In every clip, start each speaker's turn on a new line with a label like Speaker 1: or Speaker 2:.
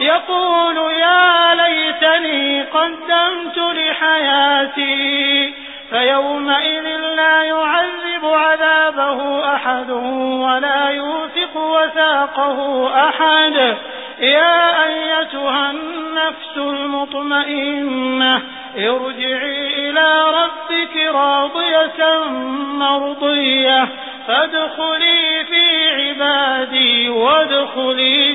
Speaker 1: يقول يا ليتني قدمت لحياتي فيومئذ لا يعذب عذابه أحد ولا يوثق وثاقه أحد. يا أيتها النفس المطمئنة ارجعي إلى ربك راضية مرضية فادخلي في عبادي وادخلي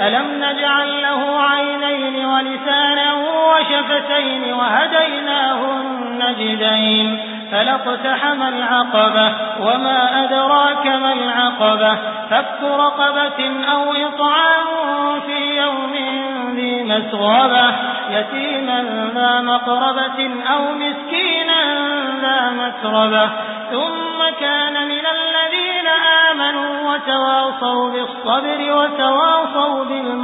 Speaker 1: ألم نجعل له عينين ولسانا وشفتين وهديناه النجدين فلاقتحم العقبة وما أدراك ما العقبة فك رقبة أو إطعام في يوم ذي مسغبة يتيما ذا مقربة أو مسكينا ذا متربة ثم كان من الذين آمنوا وتواصوا بالصبر وتواصوا